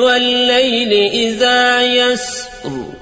والليل إذا يسر.